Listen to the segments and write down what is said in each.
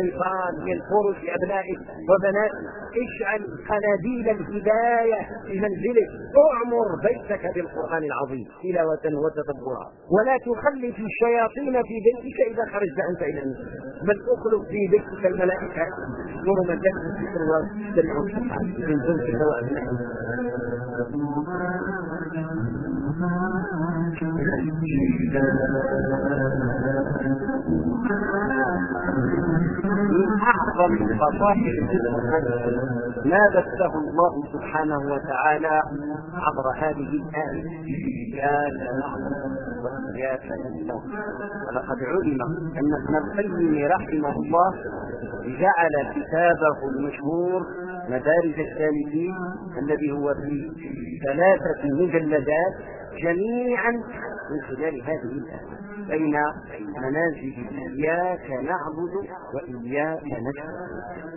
الشيطان من فرش ابنائك وبناتك اجعل قناديل الهداية في منزلك أعمر بيتك بالقرآن العظيم. تلاوة وتدبرا. ولا تخلف الشياطين في بيتك إذا خرجت أنت إلى الناس بل اخلق في بيتك الملائكة. يأمر من الذكر والسمع من زوج سواء من اعظم فصائل ما بثه الله سبحانه وتعالى عبر هذه الآية. اياك نعبد واياك نستعين ولقد علم أن ابن القيم رحمه الله جعل كتابه المشهور مدارج السالكين الذي هو في ثلاثة مجلدات جميعا من خلال هذه الآية. بين منازل إياك نعبد وإياك نستعين.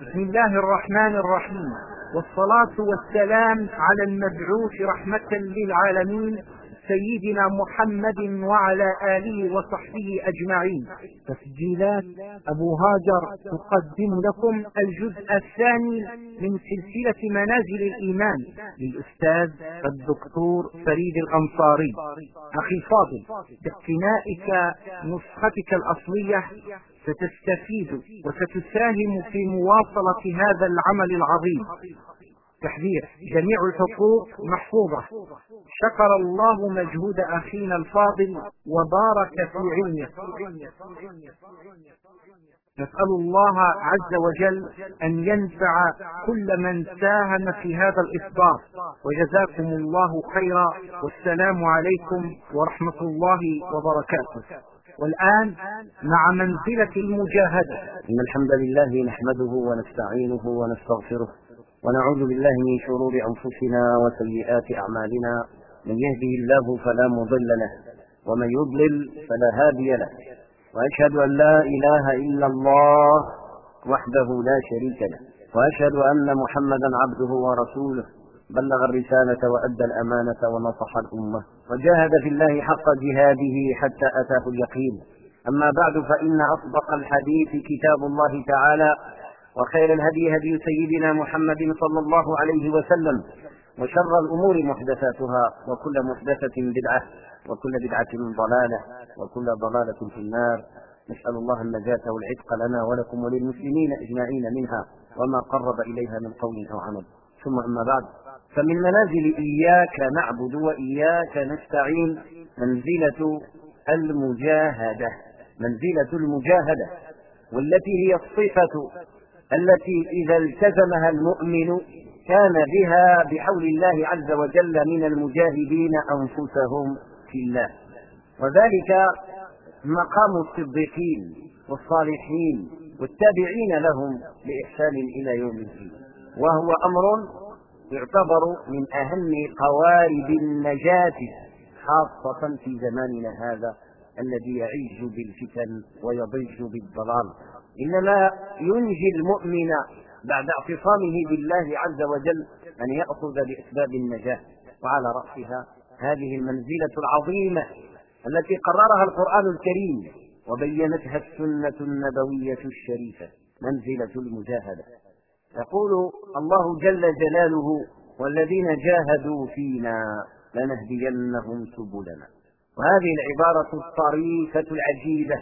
بسم الله الرحمن الرحيم. والصلاة والسلام على المبعوث رحمة للعالمين سيدنا محمد وعلى آله وصحبه أجمعين. تسجيلات أبو هاجر تقدم لكم الجزء الثاني من سلسلة منازل الإيمان للأستاذ الدكتور فريد الأنصاري. أخي الفاضل باقتنائك نسختك الأصلية ستستفيد وستساهم في مواصلة هذا العمل العظيم. تحذير. جميع الحقوق محفوظة. شكر الله مجهود أخينا الفاضل وبارك في علمه. نسأل الله عز وجل أن ينفع كل من ساهم في هذا الإصدار. وجزاكم الله خيرا. والسلام عليكم ورحمة الله وبركاته. والآن مع منزلة المجاهدة. إن الحمد لله نحمده ونستعينه ونستغفره. ونعوذ بالله من شرور أنفسنا وسيئات أعمالنا. من يهده الله فلا مضل له ومن يضلل فلا هادي له. وأشهد أن لا إله إلا الله وحده لا شريك له. وأشهد أن محمدا عبده ورسوله. بلغ الرسالة وأدى الأمانة ونصح الأمة. وجاهد في الله حق جهاده حتى أتاه اليقين. أما بعد فإن أصدق الحديث كتاب الله تعالى. وخير الهدي هدي سيدنا محمد صلى الله عليه وسلم وشر الأمور محدثاتها وكل محدثة بدعة وكل بدعة ضلالة وكل ضلالة في النار. نسأل الله النجاة والعتق لنا ولكم وللمسلمين أجمعين منها وما قرب إليها من قول أو عمل. ثم أما بعد فمن منازل إياك نعبد وإياك نستعين منزلة المجاهدة منزلة المجاهدة والتي هي الصفة التي إذا التزمها المؤمن كان بها بحول الله عز وجل من المجاهدين أنفسهم في الله. وذلك مقام الصديقين والصالحين والتابعين لهم بإحسان إلى يوم الدين. وهو أمر يعتبر من أهم قوارب النجاة خاصة في زماننا هذا الذي يعيش بالفتن ويضج بالضلال. إنما ينجي المؤمن بعد اعتصامه بالله عز وجل أن يأخذ بأسباب النجاة. وعلى رأسها هذه المنزلة العظيمة التي قررها القرآن الكريم وبينتها السنة النبوية الشريفة منزلة المجاهدة. يقول الله جل جلاله والذين جاهدوا فينا لنهدينهم سبلنا. وهذه العبارة الطريفة العجيبة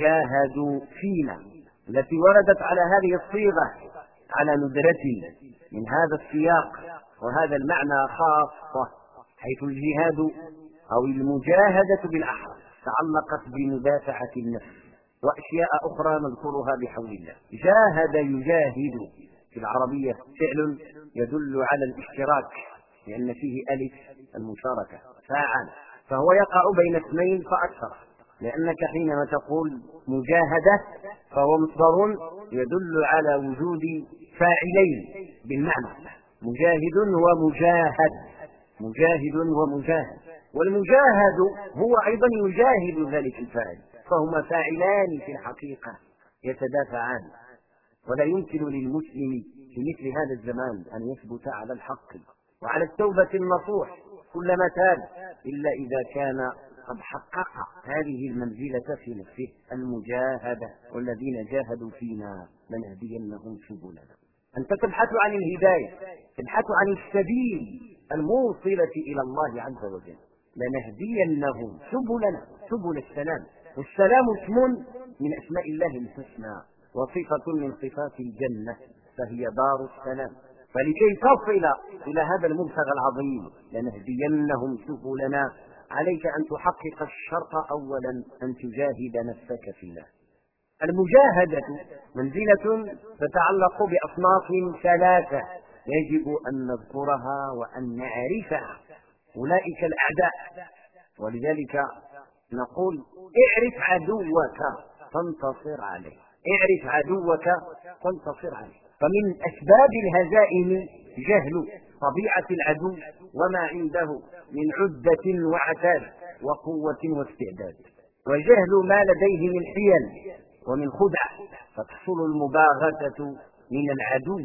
جاهدوا فينا. التي وردت على هذه الصيغة على ندرة من هذا السياق وهذا المعنى خاصة حيث الجهاد أو المجاهدة بالأحرى تعلقت بمدافعة النفس وأشياء أخرى نذكرها بحول الله. جاهد يجاهد في العربية فعل يدل على الاشتراك لأن فيه ألف المشاركة. فاعل فهو يقع بين اسمين فأكثر. لأنك حينما تقول مجاهدة فهو مصدر يدل على وجود فاعلين بالمعنى. مجاهد ومجاهد مجاهد. ومجاهد والمجاهد هو أيضا يجاهد ذلك الفاعل. فهما فاعلان في الحقيقة يتدافعان. ولا يمكن للمسلم في مثل هذا الزمان أن يثبت على الحق وعلى التوبة النصوح كلما تاب إلا إذا كان قد حقق هذه المنزلة في نفسه المجاهدة والذين جاهدوا فينا لنهدينهم سبلنا. أنت تبحث عن الهداية تبحث عن السبيل الموصلة إلى الله عز وجل. لنهدينهم سبلنا سبل السلام. والسلام اسم من أسماء الله الحسنى وصفة من صفات الجنة فهي دار السلام. فلكي تصل إلى هذا المبتغى العظيم لنهدينهم سبلنا. عليك أن تحقق الشرط أولا أن تجاهد نفسك في الله. المجاهدة منزلة تتعلق بأصناف ثلاثة يجب أن نذكرها وأن نعرفها. أولئك الأعداء. ولذلك نقول اعرف عدوك فانتصر عليه. اعرف عدوك فانتصر عليه. فمن أسباب الهزائم جهل طبيعة العدو وما عنده من عدة وعتاد وقوة واستعداد. وجهل ما لديه من حيل ومن خدع فتحصل المباغتة من العدو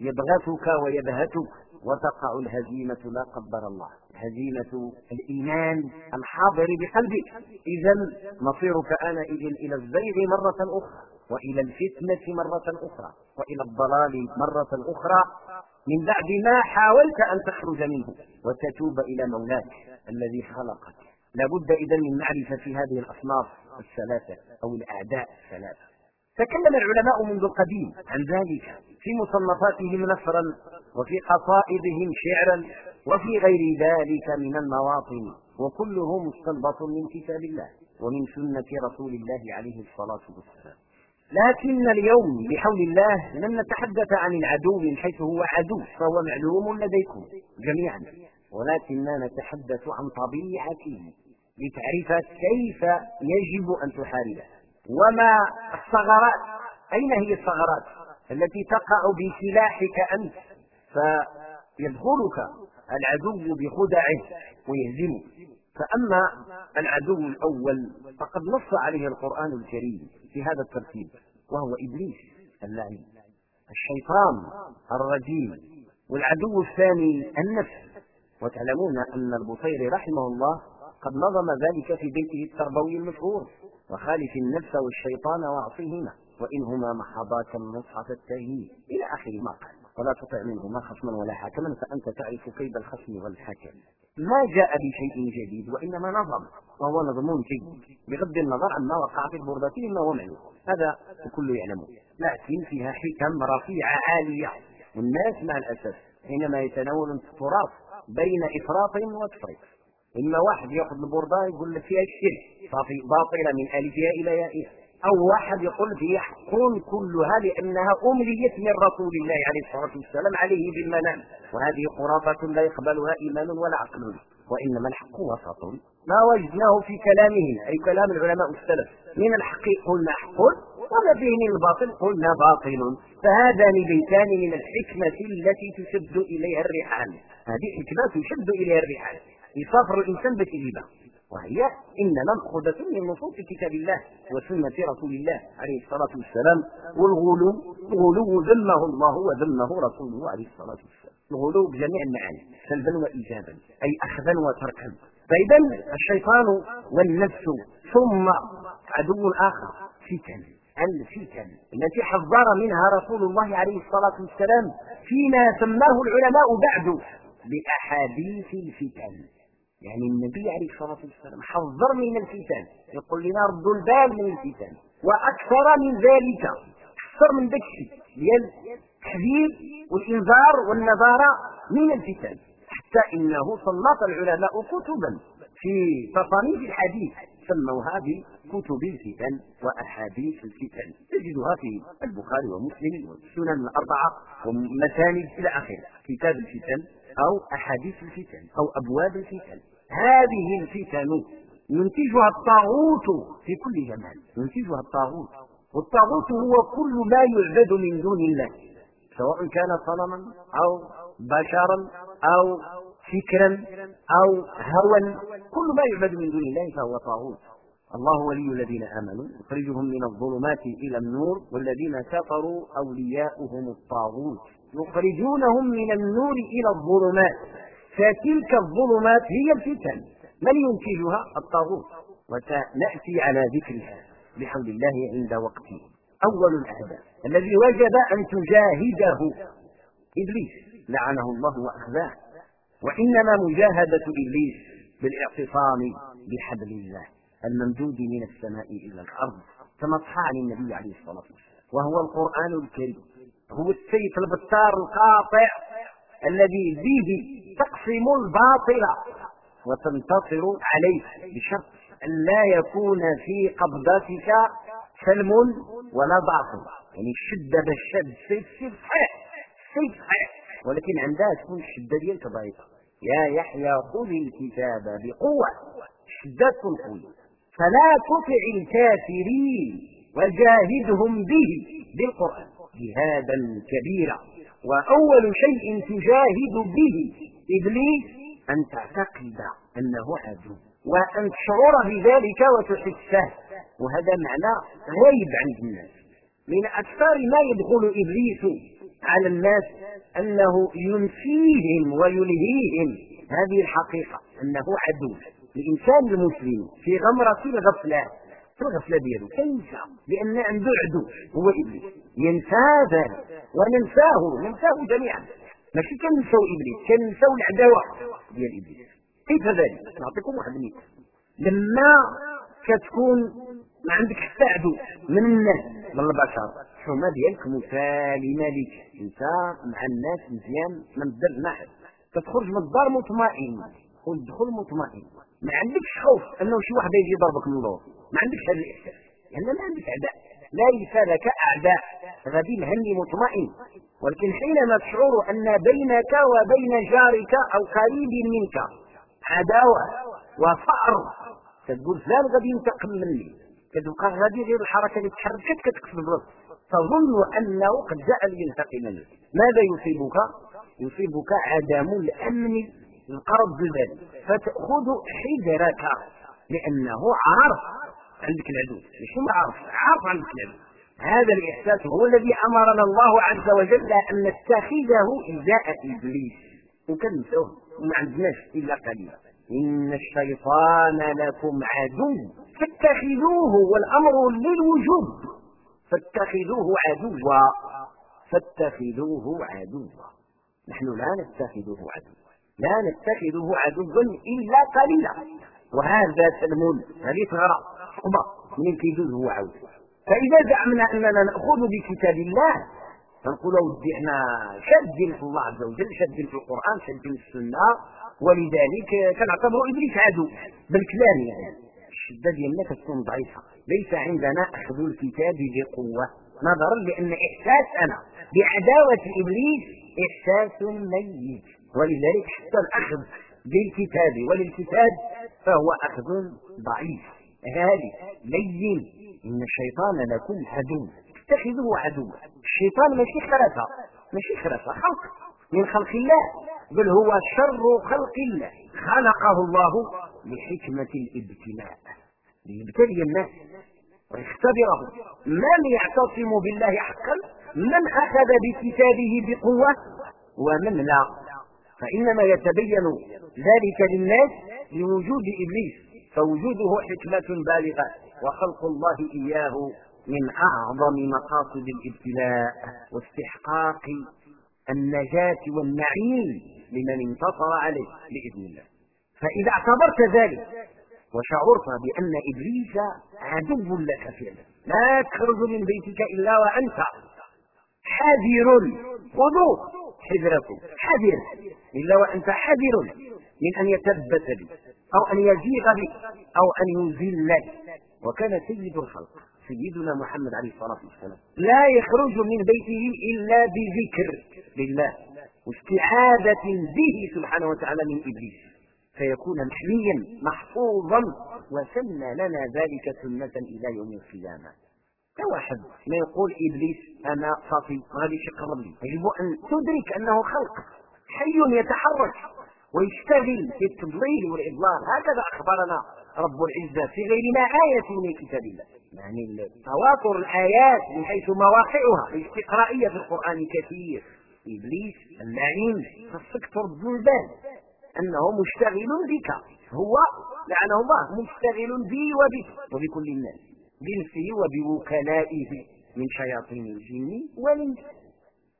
يبغتك ويبهتك وتقع الهزيمة لا قدر الله. هزيمة الإيمان الحاضر بقلبك. إذا مصيرك آنئذ إلى الزيغ مرة أخرى وإلى الفتنة مرة أخرى وإلى الضلال مرة أخرى. من بعد ما حاولت أن تخرج منه وتتوب إلى مولاك الذي خلقك. لابد إذا من معرفة هذه الأصناف الثلاثة أو الأعداء الثلاثة. تكلم العلماء منذ القديم عن ذلك في مصنفاتهم نثرا وفي قصائدهم شعرا وفي غير ذلك من المواطن وكله مستنبط من كتاب الله ومن سنة رسول الله عليه الصلاة والسلام. لكن اليوم بحول الله لم نتحدث عن العدو من حيث هو عدو فهو معلوم لديكم جميعا. ولكننا نتحدث عن طبيعته لتعرف كيف يجب أن تحاربه وما الثغرات؟ أين هي الثغرات التي تقع بسلاحك أنت؟ فيدخلك العدو بخدعه ويهزمك فأما العدو الأول فقد نص عليه القرآن الكريم في هذا الترتيب وهو إبليس اللعين. الشيطان الرجيم. والعدو الثاني النفس. وتعلمون أن البصير رحمه الله قد نظم ذلك في بيته التربوي المشهور وخالف النفس والشيطان واعصهما وإنهما محضاك النصح فاتهيه إلى آخر ما قال. ولا تطع منهما خصما ولا حكما فأنت تعرف كيد الخصم والحكم ما جاء بشيء جديد وإنما نظم وهو نظم جيد بغض النظر عما وقع في البردة مما هو معلوم هذا الكل يعلمه. لكن فيها حكم رفيعة عالية. والناس مع الأسف حينما يتناول التراث بين إفراط وتفريط. إما واحد يأخذ البردة يقول لك فيها الشرك صافي باطلة من ألفها إلى يائها أو واحد يقول فيها حق كلها لأنها أمليت من رسول الله عليه الصلاة والسلام عليه بالمنام. وهذه خرافة لا يقبلها إيمان ولا عقل. وإنما الحق وسط. ما وجدناه في كلامهم أي كلام العلماء السلف من الحق قلنا حق وما فيه من الباطل قلنا باطل. فهذان بيتان من الحكمة التي تشد إليها الرحال. هذه حكمة تشد إليها الرحال. يسافر الإنسان بكذبة. وهي إنما مأخوذة من نصوص كتاب الله وسنة رسول الله عليه الصلاة والسلام والغلو الغلو ذمه الله وذمه رسوله عليه الصلاة والسلام. الغلو بجميع المعاني سلبا وإيجابا أي أخذا وتركا. فإذا الشيطان والنفس ثم عدو آخر فتن. الفتن التي حذر منها رسول الله عليه الصلاة والسلام فيما سماه العلماء بعد بأحاديث الفتن. يعني النبي عليه الصلاة والسلام حذر من الفتن. يقول لنا ردوا البال من الفتن وأكثر من ذلك. أكثر من ذلك. ديال التحذير والإنذار والنظارة من الفتن. حتى إنه سلط العلماء كتبا في تصانيف الحديث. سموها بكتب الفتن وأحاديث الفتن. تجدها في البخاري ومسلم والسنن الأربعة ومساند إلى آخره. كتاب الفتن أو أحاديث الفتن أو أبواب الفتن. هذه الفتن ينتجها الطاغوت في كل زمان. ينتجها الطاغوت. والطاغوت هو كل ما يعبد من دون الله. سواء كان صنما أو بشرا أو فكرا أو هوى. كل ما يعبد من دون الله فهو طاغوت. الله ولي الذين آمنوا. يخرجهم من الظلمات إلى النور. والذين كفروا أولياؤهم الطاغوت. يخرجونهم من النور إلى الظلمات. فتلك الظلمات هي الفتن. من ينتجها الطاغوت. وسنأتي على ذكرها. بحول الله عند وقته أول الأعداء الذي وجب أن تجاهده. إبليس. لعنه الله وأخذاه وإنما مجاهدة إبليس بالاعتصام بحبل الله. الممدود من السماء إلى الأرض. كما صح عن النبي عليه الصلاة والسلام. وهو القرآن الكريم. هو السيف البتار القاطع. الذي به تقسم الباطل وتنتصر عليه بشرط أن لا يكون في قبضتك سلم ولا باطل يعني الشدة بالشد السيف السيف صحيح السيف صحيح ولكن عندها تكون الشدة ديالك ضعيفة. يا يحيى خذ الكتاب بقوة. الشدة تكون فلا تطع الكافرين وجاهدهم به بالقرآن. جهادا كبيرا. وأول شيء تجاهد به إبليس أن تعتقد أنه عدو وأن تشعر بذلك وتحسه. وهذا معنى غيب عند الناس. من أكثر ما يدخل إبليس على الناس أنه ينسيهم ويلهيهم. هذه الحقيقة أنه عدو. الإنسان المسلم في غمرة الغفلة في الغفلة ديالو كينسى لأن عنده عدو هو إبليس. ينسى ذلك وننساه ننساه جميعا. ماشي؟ كننساو إبليس؟ كننساو العداوة؟ ديال إبليس. كيف ذلك؟ نعطيكم واحد المثال لما كتكون ما عندك حتى عدو من الناس. من البشر الحمى ديالك مسالمه لك انت مع الناس مزيان ما مدر مع كتخرج من الدار مطمئن وتدخل مطمئن. ما عندكش خوف إنه شي واحد يجي يضربك من اللور ما عندكش هذا الاحساس لأن ما عندك أعداء. ليس لك أعداء. غادي مهني مطمئن ولكن حينما تشعر أن بينك وبين جارك أو قريب منك عداوة وفأر تقول فلان غادي ينتقم مني. كتبقى غادي غير الحركة اللي تحركت كتكسب الرزق تظن أنه قد جاء لينتقم منك. ماذا يصيبك؟ يصيبك عدم الأمن القرب بذلك فتأخذ حذرك لأنه عارف عندك العدو. مش ما عارف. عارف عندك العدو. هذا الإحساس هو الذي أمرنا الله عز وجل أن نتخذه إزاء إبليس. وكنسوه وما عندناش إلا قليلا إن الشيطان لكم عدو. فاتخذوه والأمر للوجوب فاتخذوه عدوا. فاتخذوه عدوا. نحن لا نتخذه عدوا. لا نتخذه عدوا إلا قليلا. وهذا سلم. هذه ثغرة. حقبة من كيدوز هو عود. فإذا زعمنا أننا نأخذ بكتاب الله فنقول ودي إحنا شادين في الله عز وجل شادين في القرآن شادين في السنة. ولذلك كنعتبر إبليس عدو بالكلام يعني. الشدة ديالنا كتكون ضعيفة. ليس عندنا أخذ الكتاب بقوة. نظرا لأن إحساسنا بعداوة إبليس إحساس ميت. ولذلك حتى الأخذ بالكتاب وللكتاب فهو أخذ ضعيف. هالك لين إن الشيطان لكم عدو. اتخذوه عدوا. الشيطان ماشي خرفة ماشي خرفة خلق. من خلق الله. بل هو شر خلق الله. خلقه الله لحكمة الابتلاء. ليبتلي الناس ويختبرهم من يعتصم بالله حقا؟ من أخذ بكتابه بقوة؟ ومن لا. فإنما يتبين ذلك للناس لوجود إبليس. فوجوده حكمة بالغة وخلق الله إياه من أعظم مقاصد الابتلاء واستحقاق النجاة والنعيم لمن انتصر عليه بإذن الله. فإذا اعتبرت ذلك وشعرت بأن إبليس عدو لك فعلا لا تخرج من بيتك إلا وأنت حذر خذوه حذركم حذر إلا وأنت حذر من أن يثبت بك أو أن يزيغ بك أو أن يذلك. وكان سيد الخلق سيدنا محمد عليه الصلاة والسلام لا يخرج من بيته إلا بذكر لله واستعاذة به سبحانه وتعالى من إبليس. فيكون محميا محفوظا وسن لنا ذلك سنة إلى يوم القيامة. كواحد ما يقول إبليس أنا صافي غادي يقرب لي يجب أن تدرك أنه خلق حي يتحرك. ويشتغل في التضليل والإضلال. هكذا أخبرنا رب العزة في غير ما آية من كتاب الله. يعني تواتر الآيات من حيث مواقعها الاستقرائية في القرآن كثير إبليس اللعين خصك ترد البال أنه مشتغل بك. هو لعنه الله مشتغل بي وبك وبكل الناس بنفسه وبوكلائه من شياطين الجن والإنس.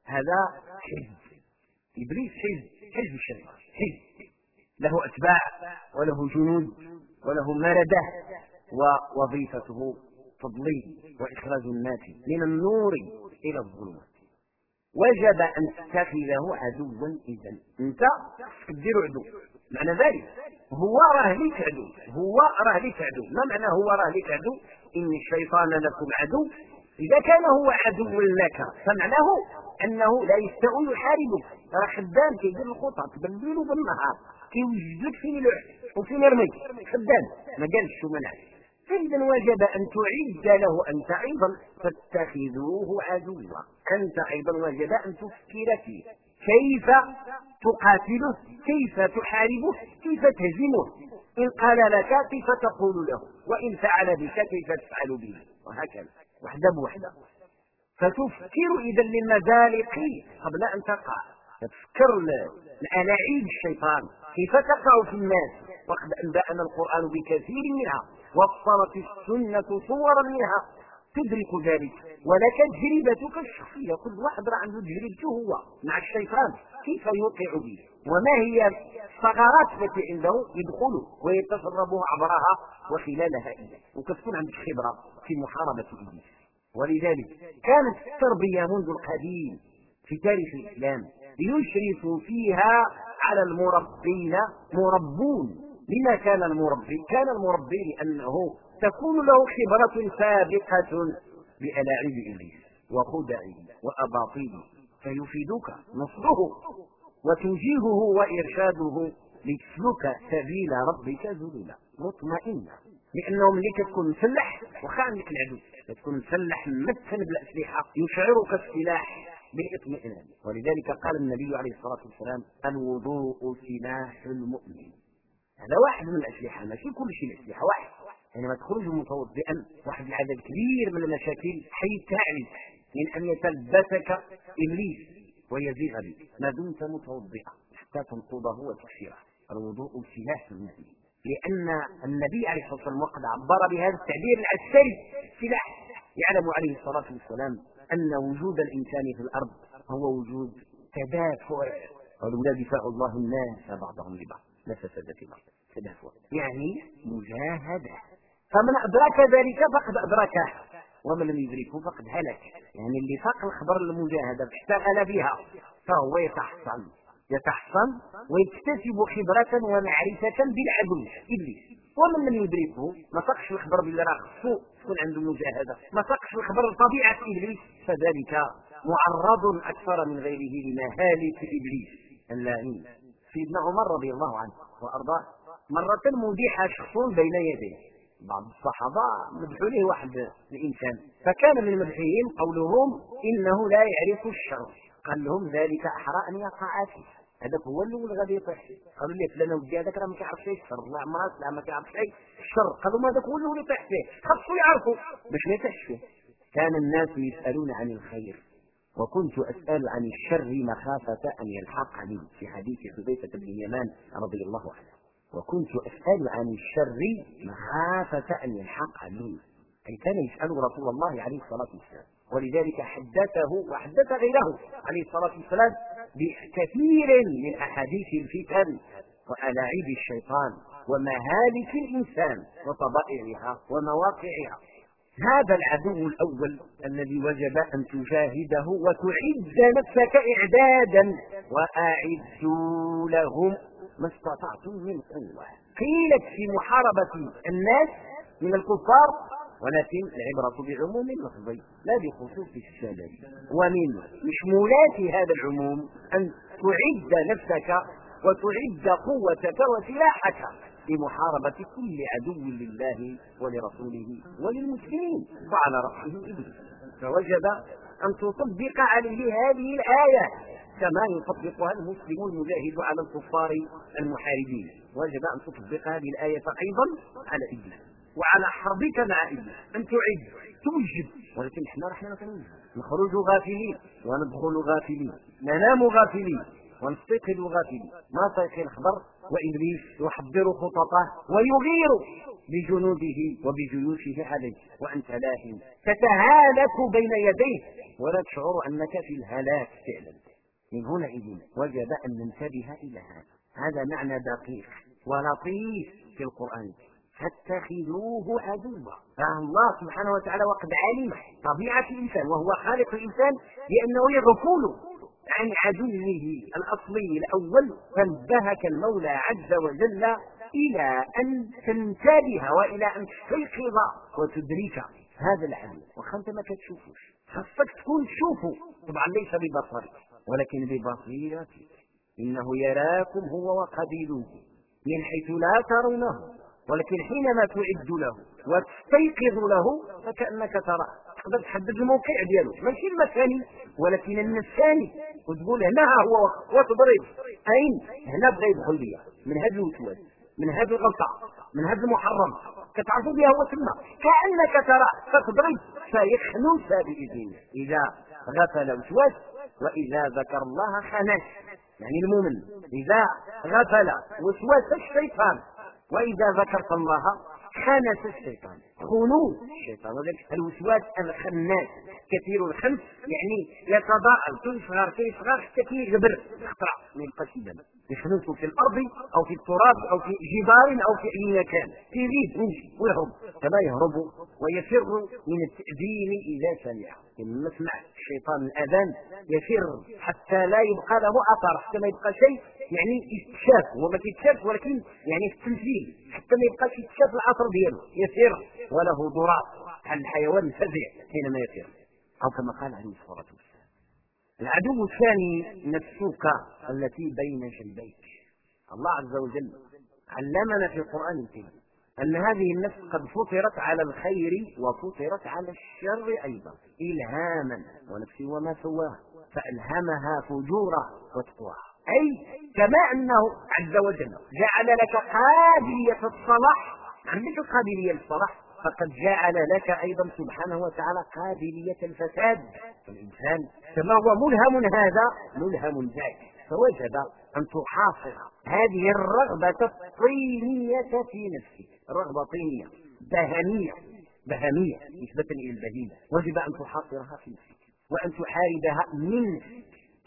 هذا حزب. إبليس حزب حزب الشيطان. حزب له أتباع وله جنود وله مردة ووظيفته تضليل وإخراج الناس من النور إلى الظلمات. وجب أن تتخذه عدوا إذا أنت تدير عدو. معنى ذلك هو راه ليك عدو. هو راه ليك عدو. ما معنى هو راه ليك عدو؟ إن الشيطان لكم عدو. إذا كان هو عدو لك فمعناه أنه لا يستوي يحاربك راه خدام كيدير الخطط بالليل وبالنهار كيوجد لك فين يلوح وفين يرميك خدام. ما قالش شو منعك فإذا وجب أن تعد له أنت أيضا فاتخذوه عدوا. أنت أيضا وجب أن تفكر فيه. كيف تقاتله؟ كيف تحاربه؟ كيف تهزمه؟ إن قال لك كيف تقول له؟ وإن فعل بك كيف تفعل به؟ وهكذا. وحده بوحده. فتفكر إذا للمزالق قبل أن تقع. تفكر الألاعيب الشيطان. كيف تقع في الناس؟ وقد أنبأنا القرآن بكثير منها وفرت السنة صورا منها. تدرك ذلك ولك تجربتك الشخصية. كل واحد راه عنده تجربته هو مع الشيطان. كيف يوقع به؟ وما هي الثغرات التي عنده؟ يدخل ويتصرف عبرها وخلالها إذا وكتكون عندك خبرة في محاربة إبليس. ولذلك كانت التربية منذ القديم في تاريخ الإسلام يشرف فيها على المربين مربون. لما كان المربي؟ كان المربي لأنه تكون له خبرة سابقة بألاعيب إبليس وخدعه وأباطيله فيفيدك نصره وتوجيهه وإرشاده لتسلك سبيل ربك ذلولا مطمئنة لأنه ملي كتكون مسلح وخا عندك العدو. كتكون مسلح ممثل بالأسلحة يشعرك السلاح. بالاطمئنان ولذلك قال النبي عليه الصلاة والسلام الوضوء سلاح المؤمن هذا واحد من الأسلحة ماشي كل شيء الأسلحة واحد. حينما تخرج متوضئا واحد العدد كبير من المشاكل حيث من أن يتلبسك إبليس ويزيغ بك. ما دمت متوضئا حتى تنقضه وتكسره. الوضوء سلاح النبي لأن النبي عليه الصلاة والسلام وقد عبر بهذا التعبير العسكري سلاح. يعلم عليه الصلاة والسلام أن وجود الإنسان في الأرض هو وجود تدافع. ولولا دفاع الله الناس بعضهم لبعض لفسدت الأرض تدافع يعني مجاهدة. فمن أدرك ذلك فقد أدركه ومن لم يدركه فقد هلك. يعني اللي فاق الخبر المجاهدة اشتغل بها فهو يتحصن يتحصن ويكتسب خبرة ومعرفة بالعدو إبليس. ومن لم يدركه ما فقش الخبر باللي راه خصو. تكون عنده مجاهدة. ما فقش الخبر طبيعة إبليس. فذلك معرض أكثر من غيره لمهالك إبليس اللعين سيدنا عمر رضي الله عنه وأرضاه مرة مديح شخص بين يديه. بعض الصحابة مدحوا له واحد الإنسان. فكان من مدحهم قولهم إنه لا يعرف الشر. قال لهم ذلك أحرى أن يقع فيه هذاك هو الأول غادي يطيح. قالوا لي فلان ودي هذاك راه ما كيعرفش الشر الله عمرها لا ما كيعرفش الشر قالوا ما هذاك هو الأول يطيح فيه. خاصو يعرفوا باش ما يطيحش فيه. كان الناس يسألون عن الخير وكنت أسأل عن الشر مخافة أن يلحقني في حديث حذيفة بن اليمان رضي الله عنه. وكنت أسأل عن الشر مخافة أن يلحقني أي كان يسأل رسول الله عليه الصلاة والسلام. ولذلك حدثه وحدث غيره عليه الصلاة والسلام. بكثير من أحاديث الفتن وألاعيب الشيطان ومهالك الإنسان وطبائعها ومواقعها. هذا العدو الأول الذي وجب أن تجاهده وتعد نفسك إعدادا وأعدوا لهم ما استطعتم من قوة. قيلت في محاربة الناس من الكفار ولكن العبرة بعموم اللفظ لا بخصوص السبب ومن مشمولات هذا العموم أن تعد نفسك وتعد قوتك وسلاحك لمحاربة كل عدو لله ولرسوله وللمسلمين. وعلى رأسه إبليس. فوجب أن تطبق عليه هذه الآية كما يطبقها المسلم المجاهد على الكفار المحاربين. وجب أن تطبق هذه الآية أيضا على إبليس. وعلى حربك مع إبليس أن تعد توجد ولكن إحنا رحنا ما نخرج غافلين وندخل غافلين. ننام غافلين ونستيقظ غافلين. ما صايقين خبر وإبليس يحضر خططه ويغير بجنوده وبجيوشه عليه. وأنت لاهٍ. تتهالك بين يديه. ولا تشعر أنك في الهلاك فعلا. من هنا إذن وجب أن ننتبه إلى هذا. هذا معنى دقيق ولطيف في القرآن. فاتخذوه عدوا. فالله سبحانه وتعالى وقد علم طبيعة الإنسان وهو خالق الإنسان لأنه يغفل عن عدوه الأصلي الأول. فانبهك المولى عز وجل إلى أن تنتبه وإلى أن تستيقظ وتدرك هذا العدو وخا انت ما كتشوفوش خاصك تكون تشوفه. طبعا ليس ببصرك ولكن ببصيرتك. إنه يراكم هو وقبيله من حيث لا ترونه. ولكن حينما تعد له وتستيقظ له فكأنك تراه. تقدر تحدد الموقع ديالو. ماشي المكاني ولكن النفساني وتقول هنا هو وتضرب أين؟ هنا بغى يدخل ليا من هذا الوسواس من هذه الغلطة. من هذا المحرم. كتعرفوا بها هو تما. كأنك ترى فتضرب. فيخنس باذن إذا غفل وسواس وإذا ذكر الله خنس يعني المؤمن. إذا غفل وسواس الشيطان وإذا ذكرت الله خنس الشيطان. خنوس الشيطان وذلك الوسواس الخناس كثير الخنس يعني يتضاءل. كيصغر كيصغر حتى كيجبر يخترع ما يبقاش يبان يخنس في الأرض أو في التراب أو في جبال أو في أي مكان. يريد يمشي ويهرب. كما يهرب ويفر من التأذين إذا سمع. لما سمع الشيطان الأذان يفر حتى لا يبقى له أثر حتى ما يبقى شيء. يعني يستشاف هو ما كيتشاف ولكن يعني التمثيل حتى ما يبقاش يتشاف العصر ديالو. يسير وله ضراط بحال الحيوان الفزع حينما يسير؟ أو كما قال عليه الصلاة والسلام العدو الثاني نفسك التي بين جنبيك. الله عز وجل علمنا في القرآن الكريم أن هذه النفس قد فطرت على الخير وفطرت على الشر أيضا إلهاما ونفس وما سواها فألهمها فجورها وتقواها. أي كما أنه عز وجل جعل لك قابلية الصلاح. عندك قابلية للصلاح فقد جعل لك أيضا سبحانه وتعالى قابلية الفساد. الإنسان كما هو ملهم هذا ملهم ذاك فوجب أن تحاصر هذه الرغبة الطينية في نفسك. رغبة طينية بهمية بهمية نسبة إلى البهيمة. وجب أن تحاصرها في نفسك وأن تحاربها من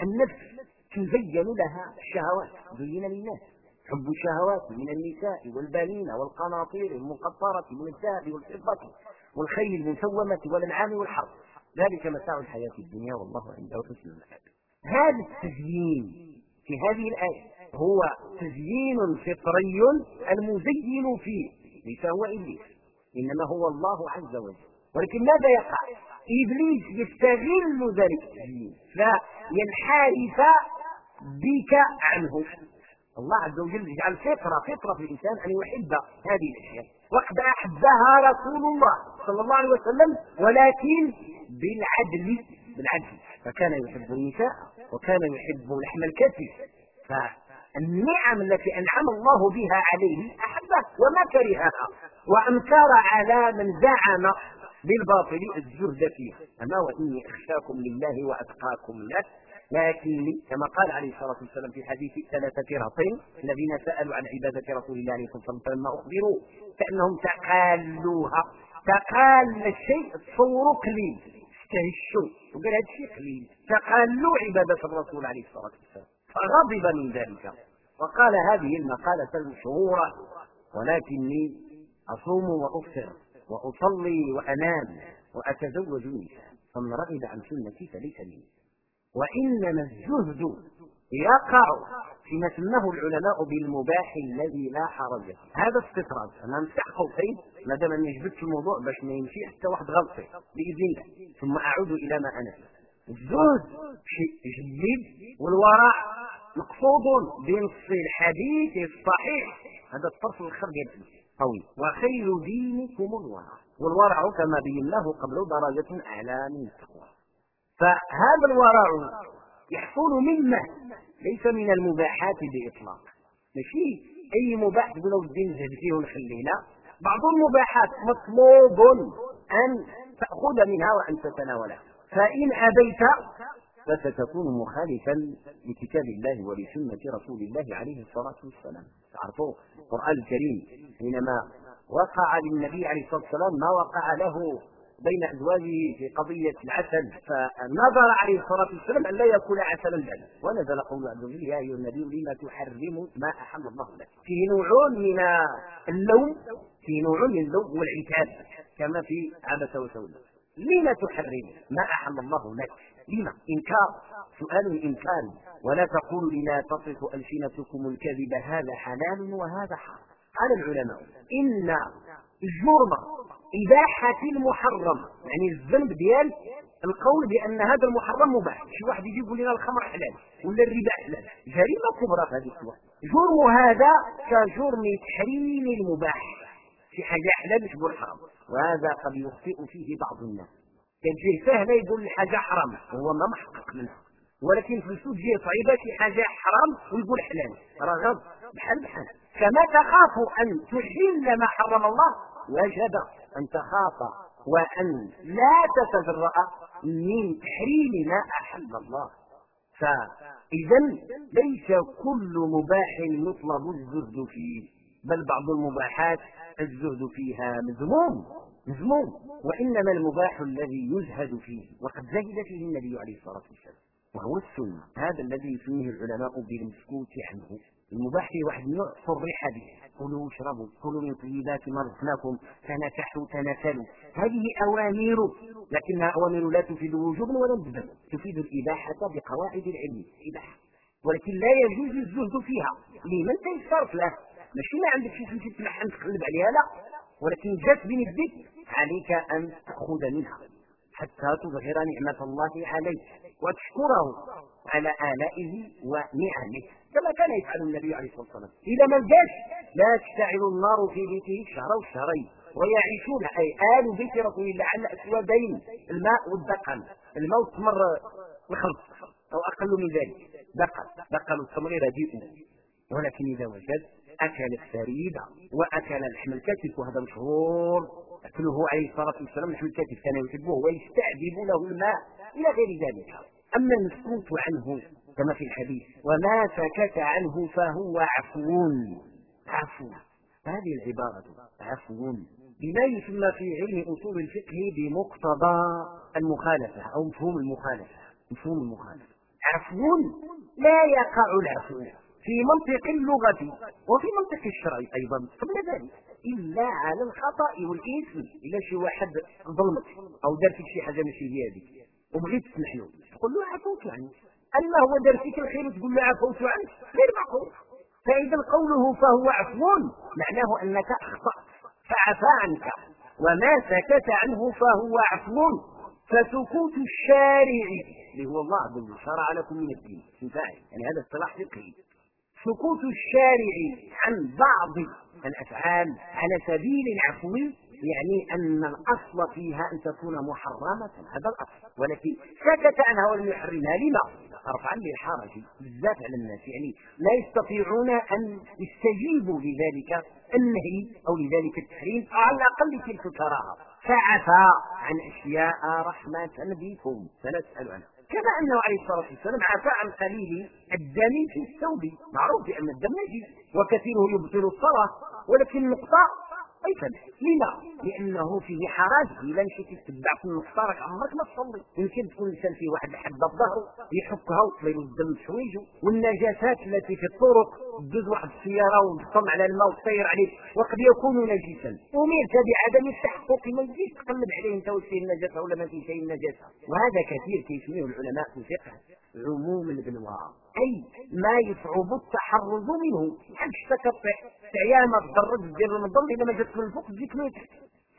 النفس. تزين لها الشهوات زين للناس. حب الشهوات من النساء والبنين والقناطير المقطرة من الذهب والفضة والخيل المسومة والأنعام والحرث ذلك متاع الحياة الدنيا والله عنده حسن المآب. هذا التزيين في هذه الآية هو تزيين فطري المزين فيه ليس هو إبليس. إنما هو الله عز وجل. ولكن ماذا يقع؟ إبليس يستغل ذلك التزيين فينحرف بك عنه الله عز وجل يجعل فطرة فطرة في الإنسان أن يحب هذه الأشياء. وقد أحبها رسول الله صلى الله عليه وسلم ولكن بالعدل بالعدل. فكان يحب النساء وكان يحب لحم الكتف. فالنعم التي أنعم الله بها عليه أحبه وما كرهها وأنكر على من زعم بالباطل الزهد فيها. أما وإني أخشاكم لله وأتقاكم له لكني كما قال عليه الصلاة والسلام في حديث ثلاثة رهطين الذين سألوا عن عبادة رسول الله عليه الصلاة والسلام فلما أخبروا؟ كأنهم تقالوها. تقال الشيء تصور قليل. استهشوا. وقال هذا الشيء قليل. تقالوا عبادة الرسول عليه الصلاة والسلام. فغضب من ذلك. وقال هذه المقالة المشهورة ولكني أصوم وأفطر وأصلي وأنام وأتزوج النساء فمن رغب عن سنتي فليس مني. وإنما الزهد يقع فيما سماه العلماء بالمباح الذي لا حرج. فيه هذا استطراد. أنا نفتح قوسين ما دام أني جبت الموضوع باش ما يمشي حتى واحد غلطي بإذن الله. ثم أعود إلى ما أنا. فيه الزهد شيء جيد والورع مقصود بنص الحديث الصحيح. هذا الطرف الآخر ديال قوي. وخير دينكم الورع والورع كما بيناه قبل درجة أعلى من التقوى فهذا الورع يحصل مما ليس من المباحات بإطلاق. ماشي؟ أي مباح تقول نزهد فيه ونخليه بعض المباحات مطلوب أن تأخذ منها وأن تتناولها. فإن أبيت فستكون مخالفا لكتاب الله ولسنة رسول الله عليه الصلاة والسلام. عرفوا القرآن الكريم حينما وقع للنبي عليه الصلاة والسلام ما وقع له بين أزواجه في قضية العسل فنظر عليه الصلاة والسلام أن لا يكون عسلا بعد. ونزل قول عز وجل يا أيها النبي لما تحرم ما أحل الله لك؟ فيه نوع من اللوم فيه نوع من اللوم والعتاب كما في عبس وسودة لما تحرم ما أحل الله لك؟ لما؟ إنكار. سؤال إنكار ولا تقولوا لما تصف ألسنتكم الكذب هذا حلال وهذا حرام. قال العلماء إن الجرم إباحة المحرم يعني الذنب ديال القول بأن هذا المحرم مباح. شي واحد يجي يقول لنا الخمر حلال ولا الربا حلال. جريمة كبرى في هذه الصورة. جرم هذا كجرم تحريم المباح. في حاجة حلال تقول حرام. وهذا قد يخطئ فيه بعض الناس. كان سهل يقول الحاجة حرام وهو ما محقق منها. ولكن في السوق جهه صعيبة شي حاجة حرام ويقول حلال. رغب بحال بحال. كما تخاف أن تحل ما حرم الله؟ وجب. أن تخاف وأن لا تتجرأ من تحريم ما أحل الله. فإذا ليس كل مباح يطلب الزهد فيه بل بعض المباحات الزهد فيها مذموم مذموم. وإنما المباح الذي يزهد فيه وقد زهد فيه النبي عليه الصلاة والسلام. وهو السنة هذا الذي يسميه العلماء بالمسكوت عنه. المباح فيه واحد النوع صرح به كلوا واشربوا كلوا من طيبات ما رزقناكم تنكحوا تناسلوا هذه أوامر لكنها أوامر لا تفيد وجوبا ولا ندبا تفيد الإباحة بقواعد العلم الاباحه ولكن لا يجوز الزهد فيها. لمن تيسرت له. ماشي ما عندك شي تمشي تلحن تقلب عليها لا. ولكن جات بيدك عليك أن تأخذ منها حتى تظهر نعمة الله عليك وتشكره على آلائه ونعمه كما كان يفعل النبي عليه الصلاة والسلام. إذا ما لقاش لا تشتعل النار في بيته شهر أو شهرين ويعيشون أي آل بيت رسول الله على أسودين الماء والدقن. الماء والتمر الخلط أو أقل من ذلك. دقن. دقن التمر رديء. ولكن إذا وجد أكل الثريد وأكل لحم الكتف وهذا مشهور. أكله عليه الصلاة والسلام لحم الكتف كان يحبه ويستعذب له الماء. إلى غير ذلك. أما المسكوت عنه كما في الحديث. وما سكت عنه فهو عفو. عفو. هذه العبارة. عفو. بما يسمى في علم أصول الفقه بمقتضى المخالفة أو مفهوم المخالفة. مفهوم المخالفة. عفو. لا يقع العفو. في منطق اللغة وفي منطق الشرع أيضا. قبل ذلك. إلا على الخطأ والإثم. إلا شي واحد ظلمك. أو دار فيك شي حاجة ماشي هي هذيك وبغيت تسمح له. تقول له عفوت عنك أما هو دار فيك الخير وتقول له عفوت عنك غير معقول. فإذا قوله فهو عفو معناه أنك أخطأت فعفى عنك. وما سكت عنه فهو عفو. فسكوت الشارع اللي هو الله وجل شرع لكم من الدين. يعني هذا اصطلاح فقهي. سكوت الشارع عن بعض الأفعال على سبيل العفو يعني أن الأصل فيها أن تكون محرمة. هذا الأصل. ولكن سكت عنها ولم يحرمها. لما؟ رفعا للحرج بالذات على الناس. يعني لا يستطيعون أن يستجيبوا لذلك النهي أو لذلك التحريم. على الأقل تلك الكراهه فعفى عن أشياء رحمة بكم. تسالوا عنها كما أنه عليه الصلاة والسلام عفى عن قليل الدم في الثوب. معروف بأن الدم نجس وكثيره يبطل الصلاة. ولكن النقطة أيضا لما؟ لأنه فيه حرج إذا مشيتي تتبع في النقطه راك عمرك ما تصلي. يمكن تكون الانسان فيه واحد الحبه في ظهره يحكها وتصير الدم بحوايجه والنجاسات التي في الطرق تدوز واحد السيارة وتطم على الماء وتطير عليه وقد يكون نجسا. امرت بعدم التحقق ما تجيش تقلب عليه أنت واش فيه النجاسة ولا ما فيه شيء النجاسة. وهذا كثير كيسميه العلماء في الفقه عموم البلوى أي ما يصعب التحرز منه. بحال اشتكى تعيا تضرب دير رمضان اذا ما جاتك من الفوق تجيك من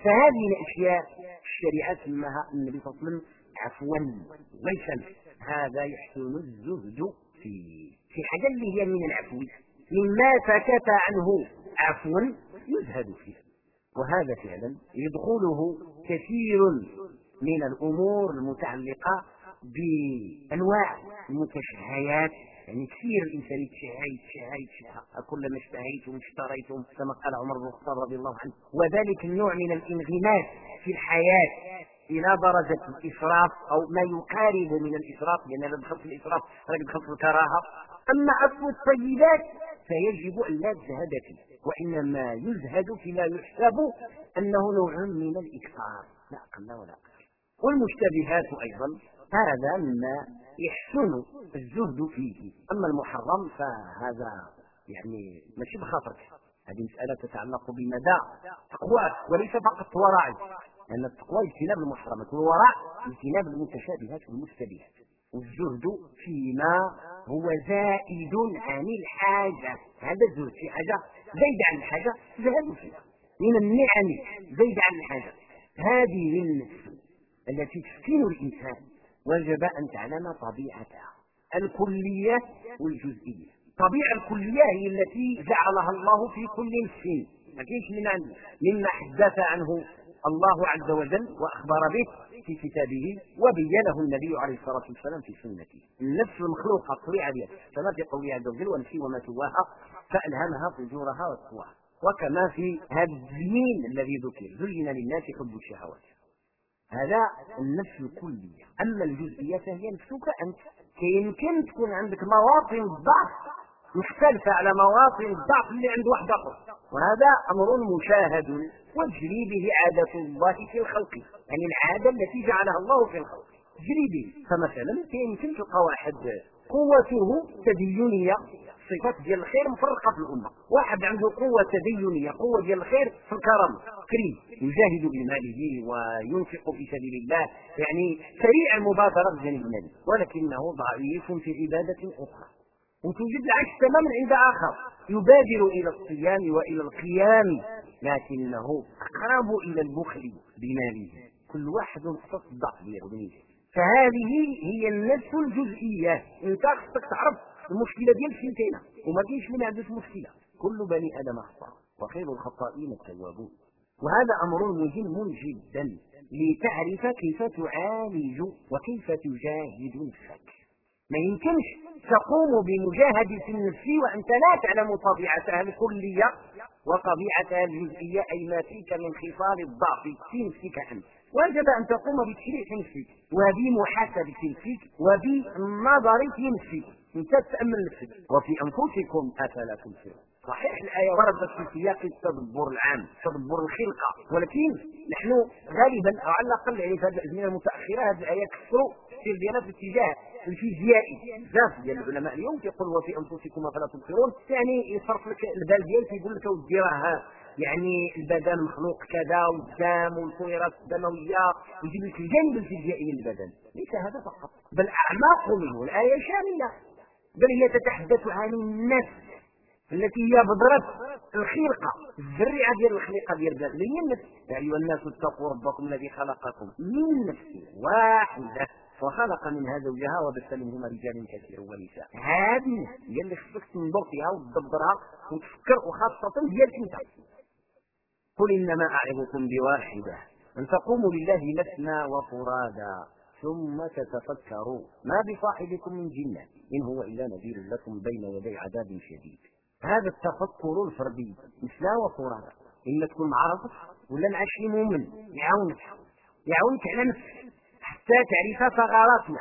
فهذه الأشياء الشريعة سماها النبي صلى الله عليه وسلم عفوا ليس هذا يحسن الزهد فيه في حاجة اللي هي من العفو. مما سكت عنه عفوا يزهد فيه. وهذا فعلا يدخله كثير من الأمور المتعلقة بأنواع المتشهيات يعني كثير الإنسان يتشهى يتشهى كلما اشتهيتم اشتريتم كما قال عمر بن الخطاب رضي الله عنه. وذلك النوع من الانغماس في الحياة. إلى درجه الإسراف أو ما يقارب من الإسراف لأن دخلت في الإسراف راك دخلت الكراهة. أما عفو الطيبات فيجب أن لا تزهد فيه. وإنما يزهد فيما يحسب أنه نوع من الإكثار. لا أقل ولا أكثر والمشتبهات أيضا. هذا مما يحسن الزهد فيه. أما المحرم فهذا يعني ماشي بخاطرك. هذه مسألة تتعلق بمدى تقواك وليس فقط ورعك لأن التقوى اجتناب المحرمات والورع اجتناب المتشابهات والمشتبهات والزهد فيما هو زائد عن الحاجة. هذا الزهد في حاجة زيد عن الحاجة زهد فيها من النعم زيد عن الحاجة. هذه النفس التي تسكن الإنسان. وجب أن تعلم طبيعتها. الكلية والجزئية. الطبيعة الكلية هي التي جعلها الله في كل نفس ما كاينش من عنده مما حدث عنه الله عز وجل وأخبر به في كتابه وبينه النبي عليه الصلاة والسلام في سنته. النفس المخلوقة الطبيعه ديالها كما في قوله عز وجل ونفسي وما سواها فألهمها فجورها وتقواها وكما في هذا الزين الذي ذكر. زين للناس حب الشهوات. هذا النفس الكليه أما الجزئية فهي نفسك أنت. يمكن تكون عندك مواطن الضعف مختلفة على مواطن الضعف اللي عند واحد آخر. وهذا أمر مشاهد وتجري به عادة الله في الخلق. يعني العادة التي جعلها الله في الخلق. تجري به. فمثلا يمكن تلقى واحد قوته تدينية صفات ديال الخير مفرقة في الأمة. واحد عنده قوة تدينية قوة ديال الخير في الكرم كريم. يجاهد بماله وينفق في سبيل الله. يعني سريع المبادرة بجانب المال ولكنه ضعيف في عبادة أخرى. وتوجد العكس تماما عند آخر. يبادر إلى الصيام وإلى القيام. لكنه أقرب إلى البخل بماله. كل واحد الضعف ديالو فهذه هي النفس الجزئية. انت خصك تعرف المشكلة ديال كاينة وما كاينش من عندك مشكلة. كل بني آدم خطأ وخير الخطائين التوابون. وهذا أمر مهم جدا. لتعرف كيف تعالج وكيف تجاهد نفسك. ما يمكنش تقوم بمجاهدة النفس وأنت لا تعلم طبيعتها الكلية وطبيعتها الجزئية أي ما فيك من خصال الضعف في نفسك أنت. وجب أن تقوم بتشريح نفسك وبمحاسبة نفسك وبالنظر في نفسك. انت تأمن نفسك وفي أنفسكم أفلا تبصرون. صحيح الآية وردت في سياق التدبر العام تدبر الخلقة. ولكن نحن غالبا أو على الأقل يعني في هذه الأزمنة المتأخرة هذه الآية كثروا في في اتجاه الفيزيائي. بزاف ديال العلماء اليوم كيقول وفي أنفسكم فلا تبصرون. يعني يصرف لك البال ديالك يقول لك ودي راه يعني البدن مخلوق كذا والدم والكويرات الدموية. يجيب لك الجانب الفيزيائي من البدن ليس هذا فقط بل اعماق منه. الآية شاملة. بل هي تتحدث عن النفس التي هي بذرة الخلقة. الزرعة ديال الخليقة ديال البلاد هي النفس يا أيها الناس اتقوا ربكم الذي خلقكم من نفس واحدة وخلق منها زوجها وبث منهما رجالا كثيرا ونساء. هذه هي اللي خصك تنظر فيها وتدبرها وتفكر وخاصة ديالك انت قل إنما أعظكم بواحدة أن تقوموا لله مثنى وفرادا ثم تتفكروا ما بصاحبكم من جنة إن هو إلا نذير لكم بين يدي عذاب شديد. هذا التفكر الفردي مثنى وفرادا إما تكون ربك ولا مع شي مؤمن يعاونك يعاونك على نفسك حتى تعرف ثغراتنا.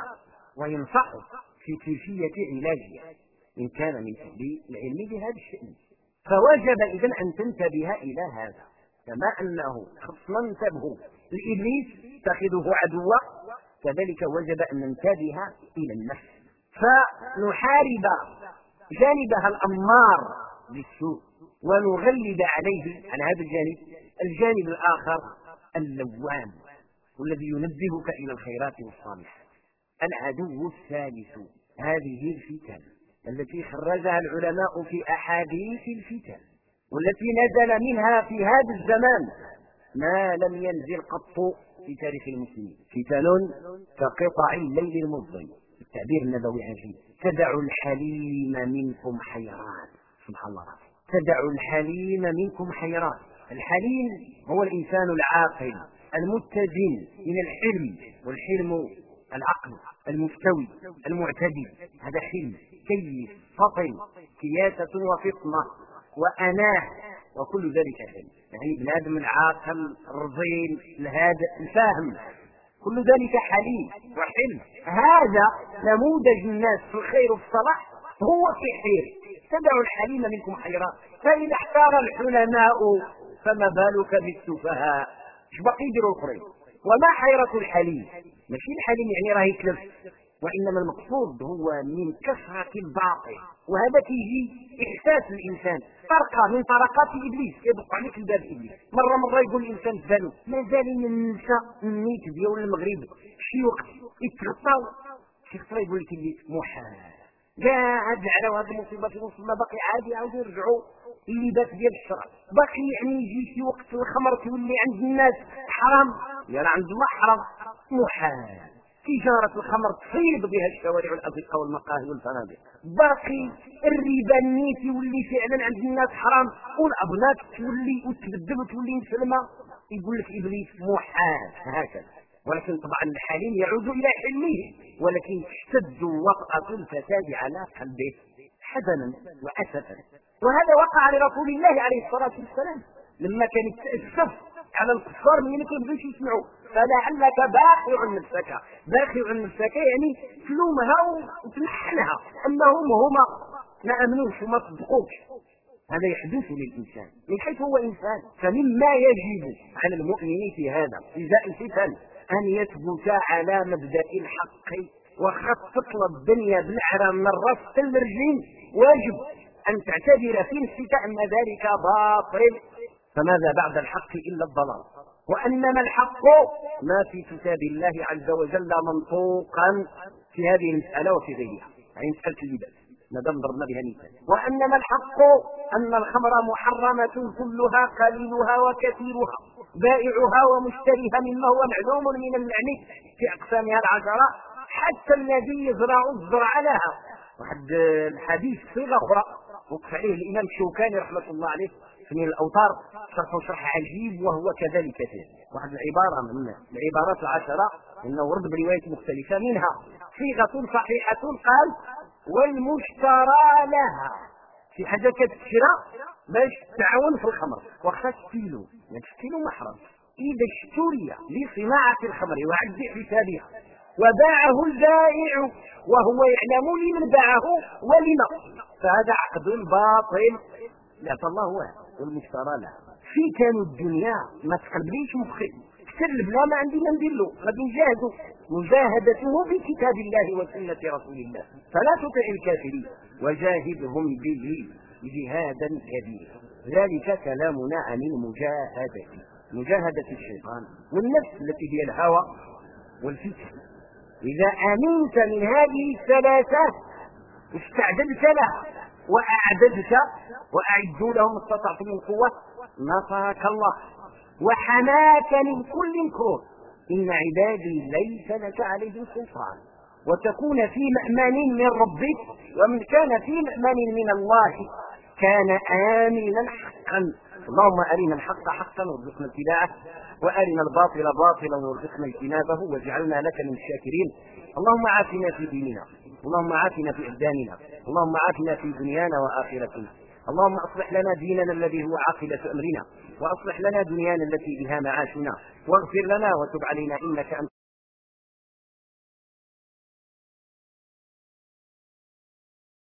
وينصحك في كيفية علاجها. إن كان من أهل العلم بهذا الشأن. فوجب إذا أن تنتبه إلى هذا. كما أنه خصنا ننتبه لإبليس تأخذه عدوا كذلك وجب أن ننتبه إلى النفس. فنحارب جانبها الأمار بالسوء ونغلب عليه على هذا الجانب الجانب الآخر اللوام والذي ينبهك إلى الخيرات والصالحات. العدو الثالث هذه الفتن التي خرجها العلماء في أحاديث الفتن والتي نزل منها في هذا الزمان ما لم ينزل قط في تاريخ المسلمين. فتن كقطع الليل المظلم. التعبير النبوي عجيب تدع الحليم منكم حيران. سبحان الله تدع الحليم منكم حيران. الحليم هو الإنسان العاقل المتزن من الحلم والحلم العقل المستوي المعتدل هذا حلم كيف؟ فطن كياسة وفطنة وأناة وكل ذلك حلم. يعني بنادم العاقل الرزين الهادئ الفاهم. كل ذلك حليم. وحلم. هذا نموذج الناس في الخير والصلاح هو في حير تدعوا الحليم منكم خيرا فإذا احتار الحلماء فما بالك بالسفهاء؟ اش باقي يديروا الاخرين وما حيرة الحليم؟ ماشي الحليم يعني راه يتلف. وإنما المقصود هو من كثره الباطل وهذا كيجي إحساس الإنسان. فرقه من طرقات إبليس يدق عليك الباب إبليس. مرة مرة يقول الإنسان فالو مازال النساء النيت ديال المغرب. شي وقت يتغطاو شي خطره يقول لك محال. كاع هاد على هاد المصيبه في ما باقي عادي عاودوا يرجعوا اللباس ديال الشرع. باقي يعني يجي شي وقت الخمر تولي عند الناس حرام. يعني عند الله حرام محال. تجارة الخمر تفيض بها الشوارع والأزقة والمقاهي والفنادق. باقي الربا النيت يولي فعلا عند الناس حرام والأبنات تولي وتبدل وتولي مسلمة. يقول لك إبليس محال هكذا. ولكن طبعا الحليم يعود إلى حلمه ولكن تشتد وطأة الفساد على قلبه حزنا وأسفا. وهذا وقع لرسول الله عليه الصلاة والسلام لما كان يتأسف على الكفار من ما كيبغيوش يسمعوا. فلعلك باخع نفسك. باخع نفسك يعني تلومها وتلحنها انهم هما ما آمنوش وما صدقوش. هذا يحدث للإنسان. من حيث هو إنسان فمما يجب على المؤمن في هذا ازاء الفتن أن يثبت على مبدأ الحق وخط الدنيا بالعرى من الراس الرجلين واجب أن تعتبر في نفسك ان ذلك باطل. فماذا بعد الحق إلا الضلال؟ وأنما الحق ما في كتاب الله عز وجل منطوقا في هذه المسألة وفي غيرها. يعني مسألة اللباس ما دام ضربنا بها مثال وأنما الحق أن الخمر محرمة كلها قليلها وكثيرها بائعها ومشتريها مما هو معلوم من اللعن في أقسامها العشرة حتى الذي يزرع الزرع لها. واحد الحديث صيغة أخرى وقف عليه الإمام الشوكاني رحمة الله عليه. من الأوتار شرح شرح عجيب وهو كذلك كثير واحد العبارة من العبارات العشرة إنه ورد برواية مختلفة منها. صيغة صحيحة قال والمشترى لها. في حاجة كتشرى باش تعاون في الخمر. واخا تشتيلو. يعني تشتيلو محرم. إذا اشتري لصناعة الخمر وعد حسابها. وباعه البائع وهو يعلم لمن باعه ولما. فهذا عقد باطل. لا فالله هو والمشترى له في كانوا الدنيا ما تقلبليش مخي. تكلم لا ما عندي ما ندير له غادي نجاهدوا مجاهدته بكتاب الله وسنة رسول الله. فلا تطع الكافرين. وجاهدهم به جهادا كبيرا. ذلك كلامنا عن المجاهدة. مجاهدة الشيطان والنفس التي هي الهوى والفتن إذا آمنت من هذه الثلاثة استعددت لها وأعددت وأعدوا لهم استطعتم من قوة نصرك الله. وحماك من كل كروه إن عبادي ليس لك عليهم سلطان. وتكون في مأمن من ربك ومن كان في مأمن من الله. كان آمنا حقا. اللهم أرنا الحق حقا وارزقنا اتباعه. وأرنا الباطل باطلا وارزقنا اجتنابه. واجعلنا لك من الشاكرين. اللهم عافنا في ديننا. اللهم عافنا في إبداننا. اللهم عافنا في دنيانا وآخرتنا. اللهم أصلح لنا ديننا الذي هو عاقبة أمرنا. وأصلح لنا دنيانا التي بها معاشنا. واغفر لنا وتب علينا إنك أنت